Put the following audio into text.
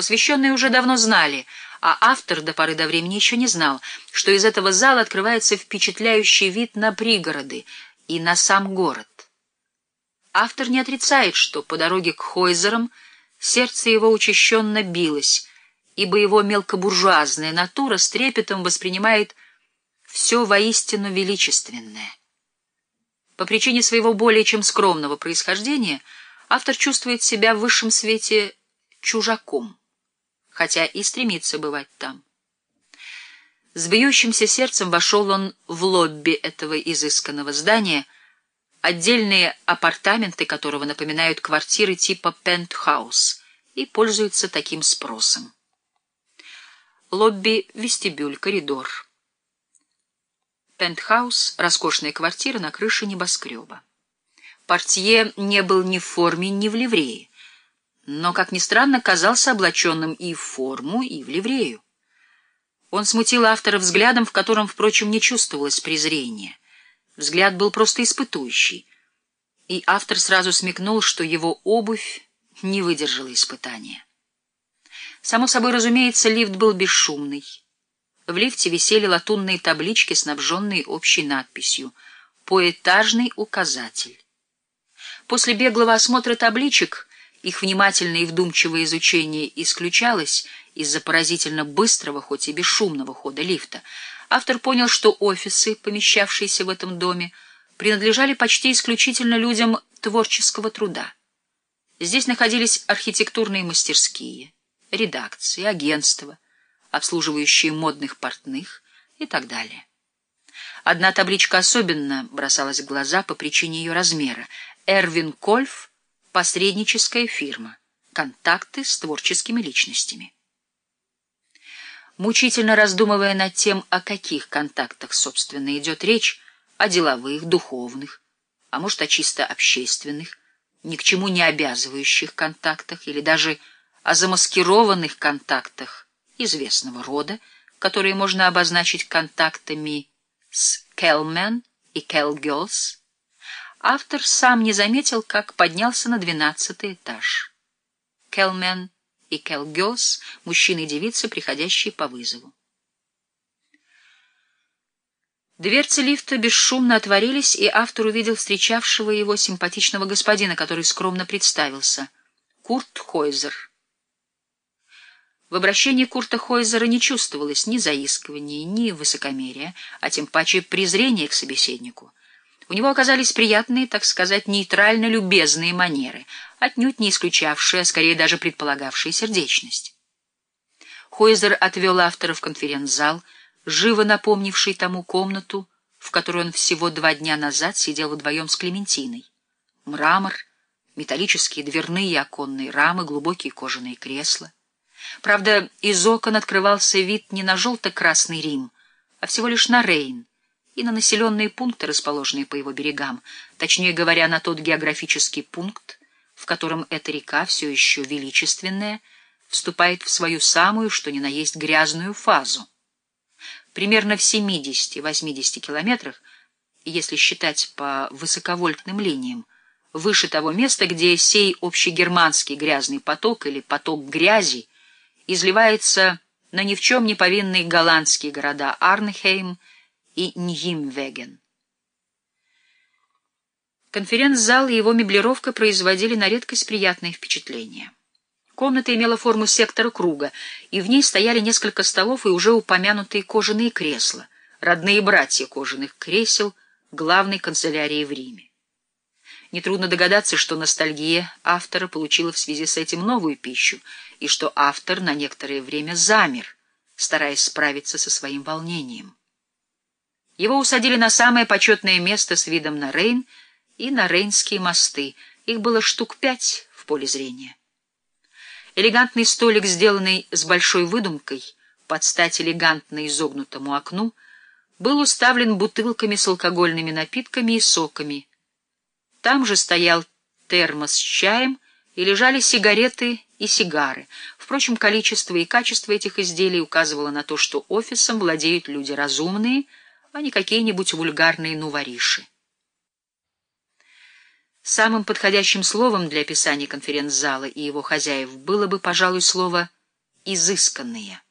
Посвященные уже давно знали, а автор до поры до времени еще не знал, что из этого зала открывается впечатляющий вид на пригороды и на сам город. Автор не отрицает, что по дороге к Хойзерам сердце его учащенно билось, ибо его мелкобуржуазная натура с трепетом воспринимает все воистину величественное. По причине своего более чем скромного происхождения автор чувствует себя в высшем свете чужаком, хотя и стремится бывать там. С бьющимся сердцем вошел он в лобби этого изысканного здания, отдельные апартаменты которого напоминают квартиры типа пентхаус и пользуются таким спросом. Лобби, вестибюль, коридор. Пентхаус — роскошная квартира на крыше небоскреба. Портье не был ни в форме, ни в ливрее, но, как ни странно, казался облаченным и в форму, и в ливрею. Он смутил автора взглядом, в котором, впрочем, не чувствовалось презрения. Взгляд был просто испытующий, и автор сразу смекнул, что его обувь не выдержала испытания. Само собой, разумеется, лифт был бесшумный. В лифте висели латунные таблички, снабженные общей надписью «Поэтажный указатель». После беглого осмотра табличек их внимательное и вдумчивое изучение исключалось из-за поразительно быстрого, хоть и бесшумного хода лифта. Автор понял, что офисы, помещавшиеся в этом доме, принадлежали почти исключительно людям творческого труда. Здесь находились архитектурные мастерские, редакции, агентства, обслуживающие модных портных и так далее. Одна табличка особенно бросалась в глаза по причине ее размера. Эрвин Кольф — посредническая фирма. Контакты с творческими личностями. Мучительно раздумывая над тем, о каких контактах, собственно, идет речь, о деловых, духовных, а может, о чисто общественных, ни к чему не обязывающих контактах или даже о замаскированных контактах известного рода, которые можно обозначить контактами с Келмен и Келгелс, автор сам не заметил, как поднялся на двенадцатый этаж. Келмен и Келгелс — мужчины и девицы, приходящие по вызову. Дверцы лифта бесшумно отворились, и автор увидел встречавшего его симпатичного господина, который скромно представился — Курт Хойзер — в обращении Курта Хойзера не чувствовалось ни заискивания, ни высокомерия, а тем паче презрения к собеседнику. У него оказались приятные, так сказать, нейтрально любезные манеры, отнюдь не исключавшие, а скорее даже предполагавшие сердечность. Хойзер отвел автора в конференц-зал, живо напомнивший тому комнату, в которой он всего два дня назад сидел вдвоем с Клементиной. Мрамор, металлические дверные и оконные рамы, глубокие кожаные кресла. Правда, из окон открывался вид не на желто-красный Рим, а всего лишь на Рейн и на населенные пункты, расположенные по его берегам, точнее говоря, на тот географический пункт, в котором эта река, все еще величественная, вступает в свою самую, что ни на есть, грязную фазу. Примерно в 70-80 километрах, если считать по высоковольтным линиям, выше того места, где сей общегерманский грязный поток или поток грязи изливается на ни в чем не повинные голландские города Арнхейм и Ньимвеген. Конференц-зал и его меблировка производили на редкость приятное впечатление. Комната имела форму сектора круга, и в ней стояли несколько столов и уже упомянутые кожаные кресла, родные братья кожаных кресел главной канцелярии в Риме. Нетрудно догадаться, что ностальгия автора получила в связи с этим новую пищу, и что автор на некоторое время замер, стараясь справиться со своим волнением. Его усадили на самое почетное место с видом на Рейн и на Рейнские мосты. Их было штук пять в поле зрения. Элегантный столик, сделанный с большой выдумкой, под стать элегантно изогнутому окну, был уставлен бутылками с алкогольными напитками и соками — там же стоял термос с чаем и лежали сигареты и сигары. Впрочем, количество и качество этих изделий указывало на то, что офисом владеют люди разумные, а не какие-нибудь вульгарные нувориши. Самым подходящим словом для описания конференц-зала и его хозяев было бы, пожалуй, слово изысканные.